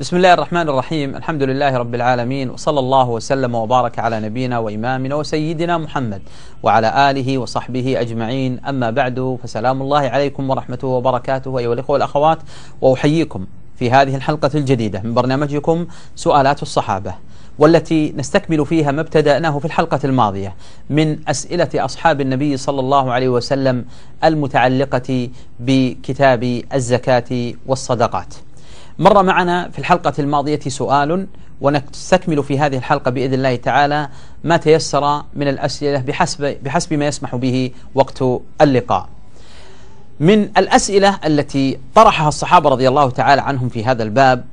بسم الله الرحمن الرحيم. الحمد لله رب العالمين وصلى الله وسلم وبارك على نبينا وإمامنا وسيدنا محمد وعلى آله وصحبه أجمعين. أما بعد فسلام الله عليكم ورحمته وبركاته أيها الإخوة والأخوات وأحييكم في هذه الحلقة الجديدة من برنامجكم سؤالات الصحابة والتي نستكمل فيها ما ابتدأناه في الحلقة الماضية من أسئلة أصحاب النبي صلى الله عليه وسلم المتعلقة بكتاب الزكاة والصدقات. مر معنا في الحلقة الماضية سؤال ونستكمل في هذه الحلقة بإذن الله تعالى ما تيسر من الأسئلة بحسب, بحسب ما يسمح به وقت اللقاء. من الأسئلة التي طرحها الصحابة رضي الله تعالى عنهم في هذا الباب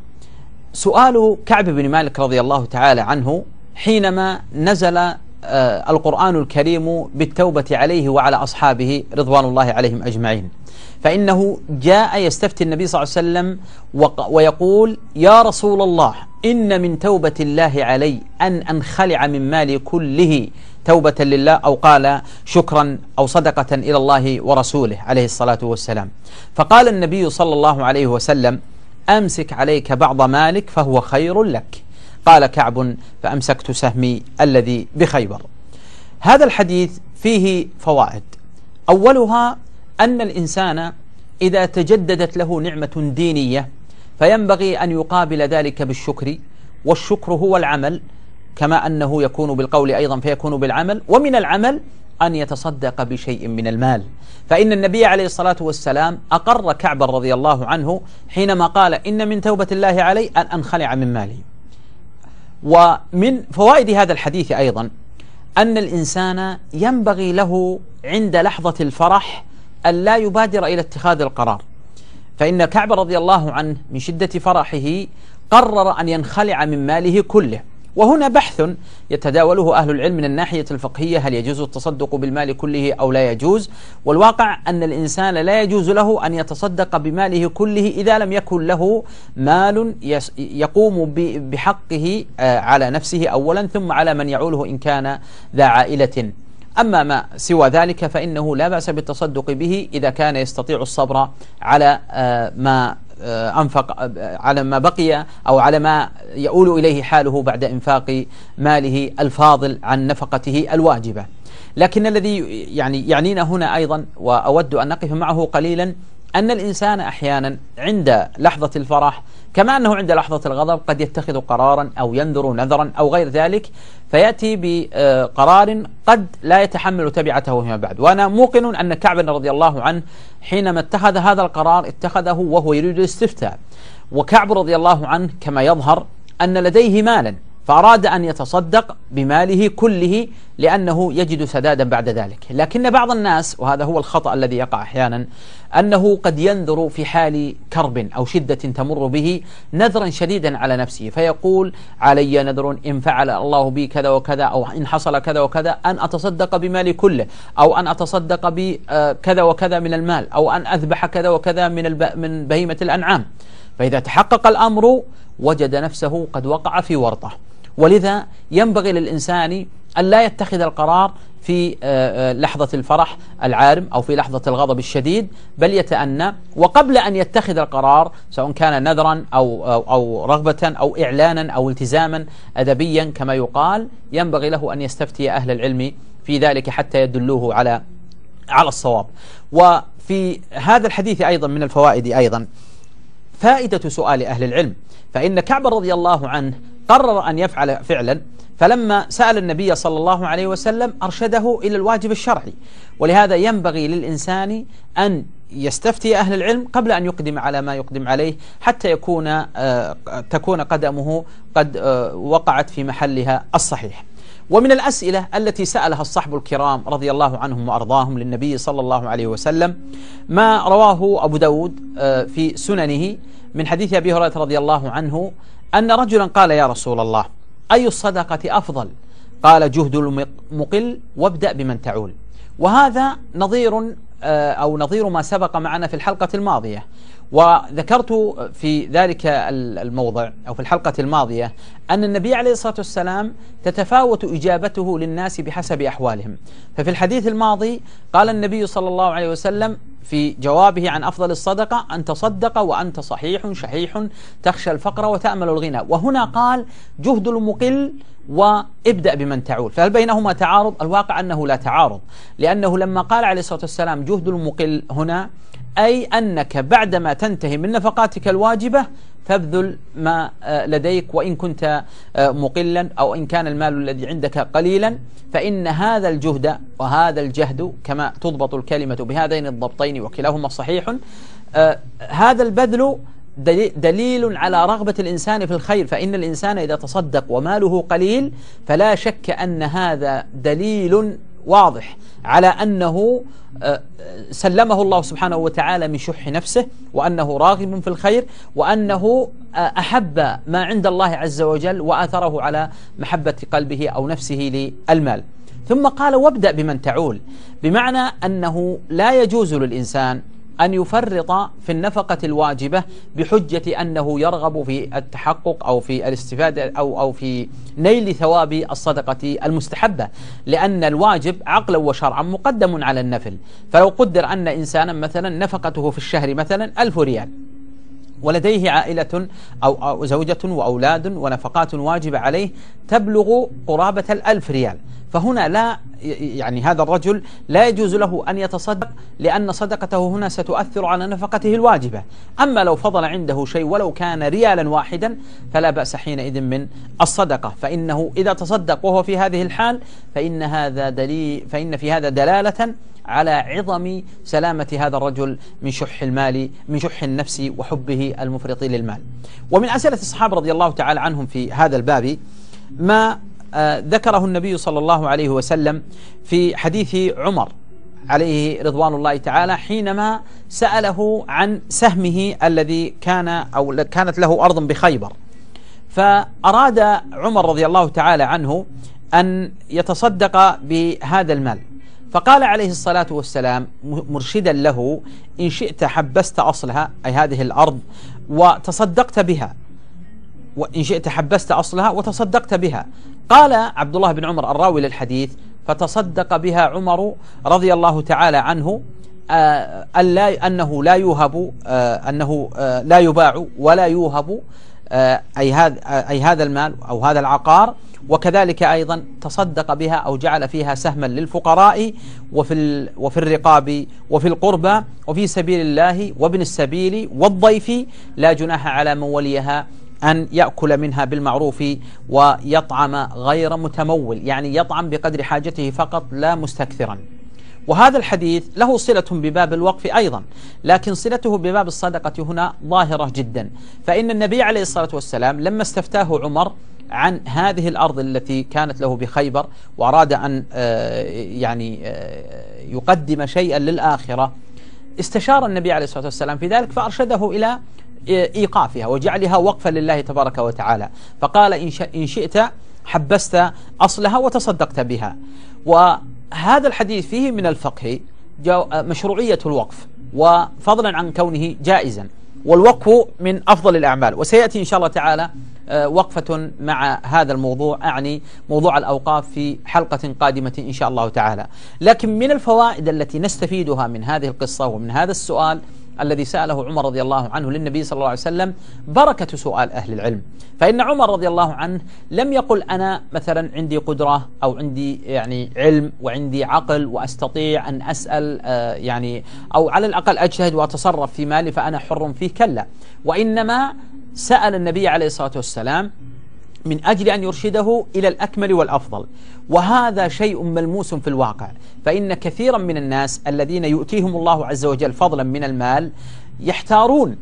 سؤال كعب بن مالك رضي الله تعالى عنه حينما نزل القرآن الكريم بالتوبة عليه وعلى أصحابه رضوان الله عليهم أجمعين. فإنه جاء يستفتي النبي صلى الله عليه وسلم ويقول يا رسول الله إن من توبة الله علي أن أنخلع من مالي كله توبة لله. أو قال شكرا أو صدقة إلى الله ورسوله عليه الصلاة والسلام. فقال النبي صلى الله عليه وسلم أمسك عليك بعض مالك فهو خير لك. قال كعب فأمسكت سهمي الذي بخيبر. هذا الحديث فيه فوائد. أولها أن الإنسان إذا تجددت له نعمة دينية فينبغي أن يقابل ذلك بالشكر والشكر هو العمل كما أنه يكون بالقول أيضا فيكون بالعمل ومن العمل أن يتصدق بشيء من المال. فإن النبي عليه الصلاة والسلام أقر كعبا رضي الله عنه حينما قال إن من توبة الله علي أن أنخلع من مالي. ومن فوائد هذا الحديث أيضا أن الإنسان ينبغي له عند لحظة الفرح أن لا يبادر إلى اتخاذ القرار. فإن كعب رضي الله عنه من شدة فرحه قرر أن ينخلع من ماله كله. وهنا بحث يتداوله أهل العلم من الناحية الفقهية هل يجوز التصدق بالمال كله أو لا يجوز؟ والواقع أن الإنسان لا يجوز له أن يتصدق بماله كله إذا لم يكن له مال يقوم بحقه آه، على نفسه أولا ثم على من يعوله إن كان ذا عائلة. أما ما سوى ذلك فإنه لا بأس بالتصدق به إذا كان يستطيع الصبر على آه، ما أنفق آه، على ما بقي أو على ما يؤول إليه حاله بعد إنفاق ماله الفاضل عن نفقته الواجبة. لكن الذي يعني يعنينا هنا أيضا وأود أن نقف معه قليلا أن الإنسان أحيانا عند لحظة الفرح كما أنه عند لحظة الغضب قد يتخذ قرارا أو ينذر نذرا أو غير ذلك فيأتي بقرار قد لا يتحمل تبعته فيما بعد. وأنا موقن أن كعب رضي الله عنه حينما اتخذ هذا القرار اتخذه وهو يريد الاستفتاء. وكعب رضي الله عنه كما يظهر أن لديه مالا. فأراد أن يتصدق بماله كله لأنه يجد سدادا بعد ذلك. لكن بعض الناس وهذا هو الخطأ الذي يقع أحيانا أنه قد ينذر في حال كرب أو شدة تمر به نذرا شديدا على نفسه فيقول علي نذر إن فعل الله بي كذا وكذا أو إن حصل كذا وكذا أن أتصدق بمالي كله أو أن أتصدق بكذا وكذا من المال أو أن أذبح كذا وكذا من من بهيمة الأنعام. فإذا تحقق الأمر وجد نفسه قد وقع في ورطة. ولذا ينبغي للإنسان أن لا يتخذ القرار في آه، آه، لحظة الفرح العارم أو في لحظة الغضب الشديد بل يتأنى. وقبل أن يتخذ القرار سواء كان نذرا أو, أو, أو رغبة أو إعلانا أو التزاما أدبيا كما يقال ينبغي له أن يستفتي أهل العلم في ذلك حتى يدلوه على على الصواب. وفي هذا الحديث أيضا من الفوائد أيضا. فائدة سؤال أهل العلم فإن كعب رضي الله عنه قرر أن يفعل فعلا فلما سأل النبي صلى الله عليه وسلم أرشده إلى الواجب الشرعي. ولهذا ينبغي للإنسان أن يستفتي أهل العلم قبل أن يقدم على ما يقدم عليه حتى يكون آه، تكون قدمه قد آه، وقعت في محلها الصحيح. ومن الأسئلة التي سألها الصحب الكرام رضي الله عنهم وأرضاهم للنبي صلى الله عليه وسلم ما رواه أبو داود آه، في سننه من حديث أبي هريرة رضي الله عنه أن رجلا قال يا رسول الله أي الصدقة أفضل؟ قال جهد المقل وابدأ بمن تعول. وهذا نظير آه، أو نظير ما سبق معنا في الحلقة الماضية. وذكرت في ذلك الموضع أو في الحلقة الماضية أن النبي عليه الصلاة والسلام تتفاوت إجابته للناس بحسب أحوالهم. ففي الحديث الماضي قال النبي صلى الله عليه وسلم في جوابه عن أفضل الصدقة أن تصدق وأنت صحيح شحيح تخشى الفقر وتأمل الغنى. وهنا قال جهد المقل وابدأ بمن تعول. فهل بينهما تعارض؟ الواقع أنه لا تعارض لأنه لما قال عليه الصلاة والسلام جهد المقل هنا أي أنك بعدما تنتهي من نفقاتك الواجبة فابذل ما آه، لديك وإن كنت آه، مقلا أو إن كان المال الذي عندك قليلا فإن هذا الجهد وهذا الجهد كما تضبط الكلمة بهذين الضبطين وكلاهما صحيح آه، هذا البذل دليل على رغبة الإنسان في الخير فإن الإنسان إذا تصدق وماله قليل فلا شك أن هذا دليل واضح على أنه آه، سلمه الله سبحانه وتعالى من شح نفسه وأنه راغب في الخير وأنه آه، أحب ما عند الله عز وجل وآثره على محبة قلبه أو نفسه للمال. ثم قال وابدأ بمن تعول. بمعنى أنه لا يجوز للإنسان أن يفرط في النفقة الواجبة بحجة أنه يرغب في التحقق أو في الاستفادة أو أو في نيل ثواب الصدقة المستحبة لأن الواجب عقلا وشرعا مقدم على النفل. فلو قدر أن إنسانا مثلا نفقته في الشهر مثلا ألف ريال ولديه عائلة أو, زوجة وأولاد ونفقات واجبة عليه تبلغ قرابة الألف ريال. فهنا لا يعني هذا الرجل لا يجوز له أن يتصدق لأن صدقته هنا ستؤثر على نفقته الواجبة. أما لو فضل عنده شيء ولو كان ريالا واحدا فلا بأس حينئذ من الصدقة. فإنه إذا تصدق وهو في هذه الحال فإن هذا دليل فإن في هذا دلالة على عظم سلامة هذا الرجل من شح المال من شح النفس وحبه المفرط للمال. ومن أسئلة الصحابة رضي الله تعالى عنهم في هذا الباب ما ذكره النبي صلى الله عليه وسلم في حديث عمر عليه رضوان الله تعالى حينما سأله عن سهمه الذي كان أو كانت له أرض بخيبر. فأراد عمر رضي الله تعالى عنه أن يتصدق بهذا المال. فقال عليه الصلاة والسلام مرشدا له إن شئت حبست أصلها أي هذه الأرض وتصدقت بها. وإن شئت حبست أصلها وتصدقت بها. قال عبد الله بن عمر الراوي للحديث فتصدق بها عمر رضي الله تعالى عنه آه أنه لا يوهب آه أنه آه لا يباع ولا يوهب أي هذا أي هذا المال أو هذا العقار. وكذلك أيضا تصدق بها أو جعل فيها سهما للفقراء وفي وفي الرقاب وفي القربى وفي سبيل الله وابن السبيل والضيف لا جناح على من وليها. أن يأكل منها بالمعروف ويطعم غير متمول يعني يطعم بقدر حاجته فقط لا مستكثرا. وهذا الحديث له صلة بباب الوقف أيضا لكن صلته بباب الصدقة هنا ظاهرة جدا. فإن النبي عليه الصلاة والسلام لما استفتاه عمر عن هذه الأرض التي كانت له بخيبر وأراد أن آه، يعني آه، يقدم شيئا للآخرة استشار النبي عليه الصلاة والسلام في ذلك فأرشده إلى إيقافها وجعلها وقفا لله تبارك وتعالى. فقال إن شئت حبست أصلها وتصدقت بها. وهذا الحديث فيه من الفقه مشروعية الوقف وفضلا عن كونه جائزا. والوقف من أفضل الأعمال. وسيأتي إن شاء الله تعالى آه، وقفة مع هذا الموضوع أعني موضوع الأوقاف في حلقة قادمة إن شاء الله تعالى. لكن من الفوائد التي نستفيدها من هذه القصة ومن هذا السؤال الذي سأله عمر رضي الله عنه للنبي صلى الله عليه وسلم بركة سؤال أهل العلم. فإن عمر رضي الله عنه لم يقل أنا مثلا عندي قدرة أو عندي يعني علم وعندي عقل وأستطيع أن أسأل آه، يعني أو على الأقل أجتهد وأتصرف في مالي فأنا حر فيه كلا. وإنما سأل النبي عليه الصلاة والسلام من أجل أن يرشده إلى الأكمل والأفضل. وهذا شيء ملموس في الواقع. فإن كثيرا من الناس الذين يؤتيهم الله عز وجل فضلا من المال يحتارون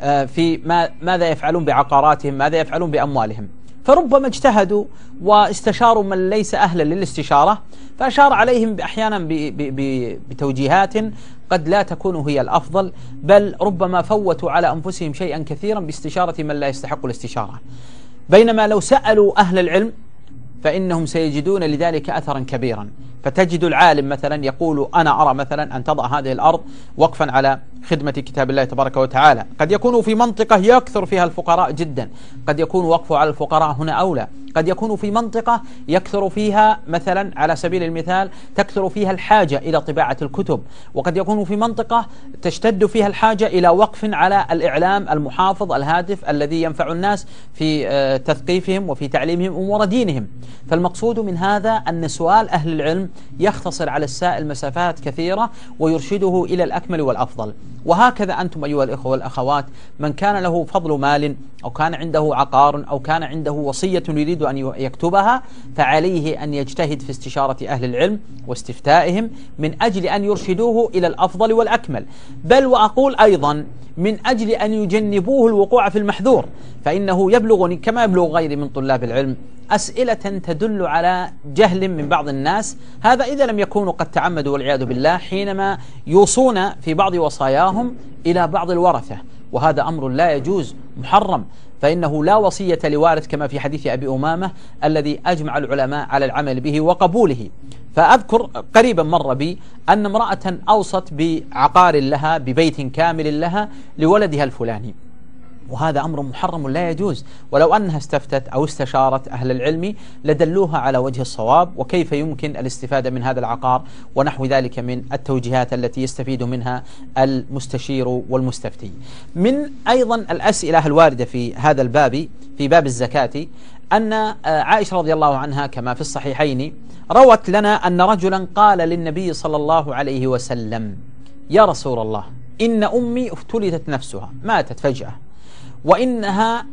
آه، في ما ماذا يفعلون بعقاراتهم ماذا يفعلون بأموالهم. فربما اجتهدوا واستشاروا من ليس أهلا للاستشارة فأشار عليهم أحيانا بتوجيهات قد لا تكون هي الأفضل بل ربما فوتوا على أنفسهم شيئا كثيرا باستشارة من لا يستحق الاستشارة. بينما لو سألوا أهل العلم فإنهم سيجدون لذلك أثرا كبيرا. فتجد العالم مثلا يقول أنا أرى مثلا أن تضع هذه الأرض وقفا على خدمة كتاب الله تبارك وتعالى. قد يكون في منطقة يكثر فيها الفقراء جدا. قد يكون وقفه على الفقراء هنا أولى. قد يكون في منطقة يكثر فيها مثلا على سبيل المثال تكثر فيها الحاجة إلى طباعة الكتب. وقد يكون في منطقة تشتد فيها الحاجة إلى وقف على الإعلام المحافظ الهادف الذي ينفع الناس في آه، تثقيفهم وفي تعليمهم أمور دينهم. فالمقصود من هذا أن سؤال أهل العلم يختصر على السائل مسافات كثيرة ويرشده إلى الأكمل والأفضل. وهكذا أنتم أيها الإخوة والأخوات من كان له فضل مال أو كان عنده عقار أو كان عنده وصية يريد أن يكتبها فعليه أن يجتهد في استشارة أهل العلم واستفتائهم من أجل أن يرشدوه إلى الأفضل والأكمل. بل وأقول أيضا من أجل أن يجنبوه الوقوع في المحذور فإنه يبلغني كما يبلغ غيري من طلاب العلم أسئلة تدل على جهل من بعض الناس. هذا إذا لم يكونوا قد تعمدوا والعياذ بالله حينما يوصون في بعض وصاياهم إلى بعض الورثة وهذا أمر لا يجوز محرم. فإنه لا وصية لوارث كما في حديث أبي أمامة الذي أجمع العلماء على العمل به وقبوله. فأذكر قريبا مر بي أن امرأة أوصت بعقار لها ببيت كامل لها لولدها الفلاني. وهذا أمر محرم لا يجوز. ولو أنها استفتت أو استشارت أهل العلم لدلوها على وجه الصواب وكيف يمكن الاستفادة من هذا العقار ونحو ذلك من التوجيهات التي يستفيد منها المستشير والمستفتي. من أيضا الأسئلة الواردة في هذا الباب في باب الزكاة أن عائشة رضي الله عنها كما في الصحيحين روت لنا أن رجلا قال للنبي صلى الله عليه وسلم يا رسول الله إن أمي افتلتت نفسها ماتت فجأة وإنها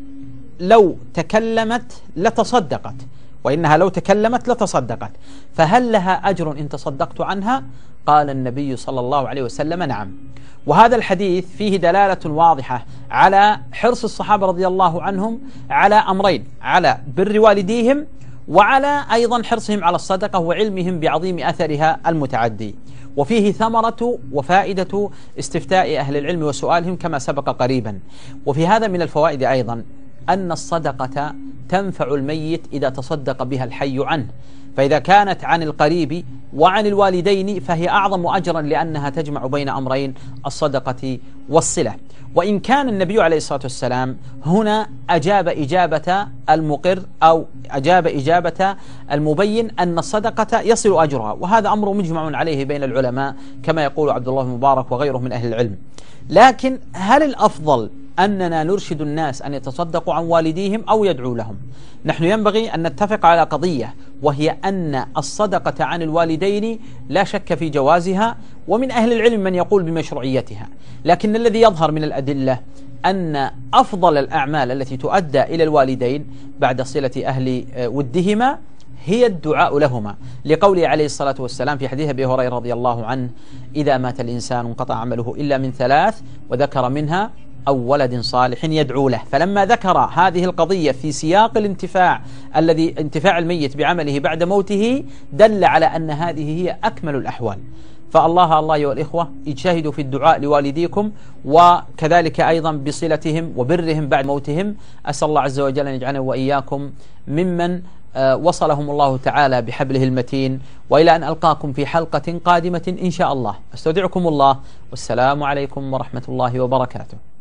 لو تكلمت لتصدقت. وإنها لو تكلمت لتصدقت. فهل لها أجر إن تصدقت عنها؟ قال النبي صلى الله عليه وسلم نعم. وهذا الحديث فيه دلالة واضحة على حرص الصحابة رضي الله عنهم على أمرين على بر والديهم وعلى أيضا حرصهم على الصدقة وعلمهم بعظيم أثرها المتعدي. وفيه ثمرة وفائدة استفتاء أهل العلم وسؤالهم كما سبق قريبا. وفي هذا من الفوائد أيضا أن الصدقة تنفع الميت إذا تصدق بها الحي عنه. فإذا كانت عن القريب وعن الوالدين فهي أعظم أجرا لأنها تجمع بين أمرين الصدقة والصلة. وإن كان النبي عليه الصلاة والسلام هنا أجاب إجابة المقر أو أجاب إجابة المبين أن الصدقة يصل أجرها. وهذا أمر مجمع عليه بين العلماء كما يقول عبد الله المبارك وغيره من أهل العلم. لكن هل الأفضل أننا نرشد الناس أن يتصدقوا عن والديهم أو يدعوا لهم. نحن ينبغي أن نتفق على قضية وهي أن الصدقة عن الوالدين لا شك في جوازها ومن أهل العلم من يقول بمشروعيتها. لكن الذي يظهر من الأدلة أن أفضل الأعمال التي تؤدى إلى الوالدين بعد صلة أهل ودهما هي الدعاء لهما. لقوله عليه الصلاة والسلام في حديث أبي هريرة رضي الله عنه إذا مات الإنسان انقطع عمله إلا من ثلاث وذكر منها أو ولد صالح يدعو له. فلما ذكر هذه القضية في سياق الانتفاع الذي انتفاع الميت بعمله بعد موته دل على أن هذه هي أكمل الأحوال. فالله الله أيها الإخوة اجتهدوا في الدعاء لوالديكم وكذلك أيضا بصلتهم وبرهم بعد موتهم. أسأل الله عز وجل أن يجعلنا وإياكم ممن آه، وصلهم الله تعالى بحبله المتين. وإلى أن ألقاكم في حلقة قادمة إن شاء الله. أستودعكم الله. والسلام عليكم ورحمة الله وبركاته.